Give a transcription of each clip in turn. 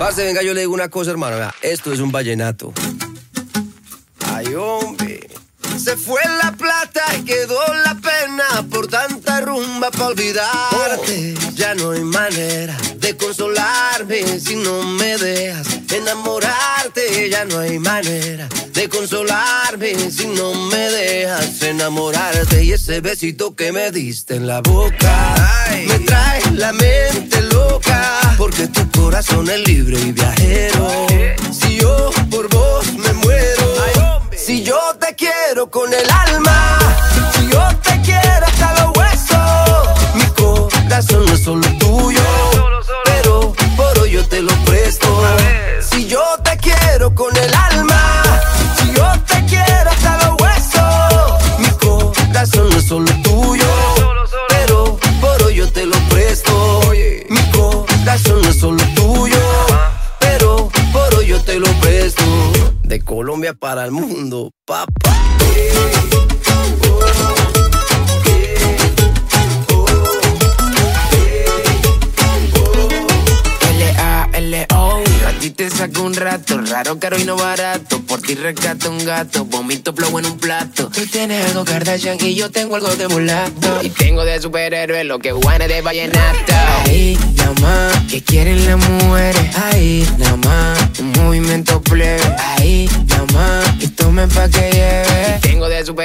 Parce, venga, yo le digo una cosa, hermano. esto es un vallenato. Ay, hombre. Se fue la plata y quedó la pena por tanta rumba para olvidarte. Ya no hay manera de consolarme si no me dejas enamorarte. Ya no hay manera de consolarme si no me dejas enamorarte. Y ese besito que me diste en la boca me trae la mente loca. Corazón es libre y viajero. Si yo por vos me muero, si yo te quiero con el alma, si yo te quiero hasta los huesos, mi corazón no es solo tuyo, pero por hoy yo te lo presto. Si yo te quiero con el alma, Colombia para el mundo, papá. L-A-L-O A ti te saco un rato, raro, caro y no barato. Por ti rescato un gato, vomito flow en un plato. Tú tienes algo Kardashian y yo tengo algo de mulato. Y tengo de superhéroe lo que Juan de vallenato. Ahí, nada más, que quieren las mujeres. Ahí, nada más, un movimiento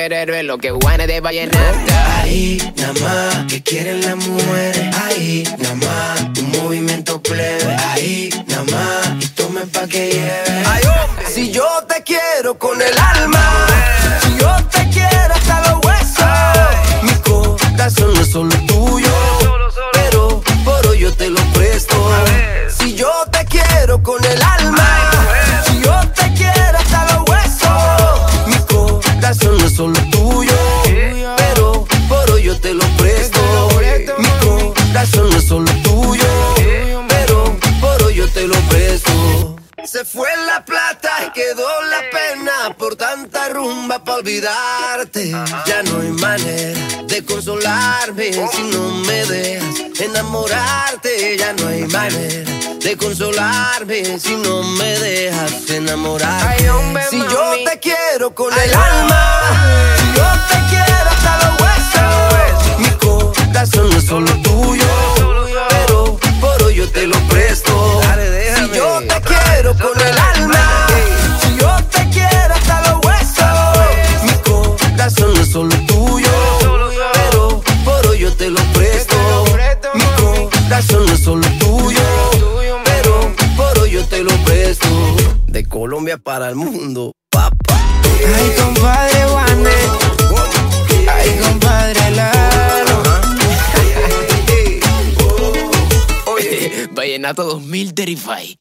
superhéroe lo que de vallenato. Ahí, nada más, que quieren las mujeres. Ahí, nada más, un movimiento plebe. Ahí, nada más, y tomen pa' que lleve. Ay, hombre. Si yo te quiero con el alma, si yo te quiero hasta los huesos, mi corazón no es solo tuyo, pero por hoy yo te lo presto. Si yo te quiero con el alma, Se fue la plata y quedó la pena por tanta rumba para olvidarte. Ya no hay manera de consolarme si no me dejas enamorarte. Ya no hay manera de consolarme si no me dejas enamorarte. Si yo te quiero con el alma, Colombia para el mundo, papá. Ay, compadre Juanes. Ay, compadre Lalo. Vallenato 2000 Terrify.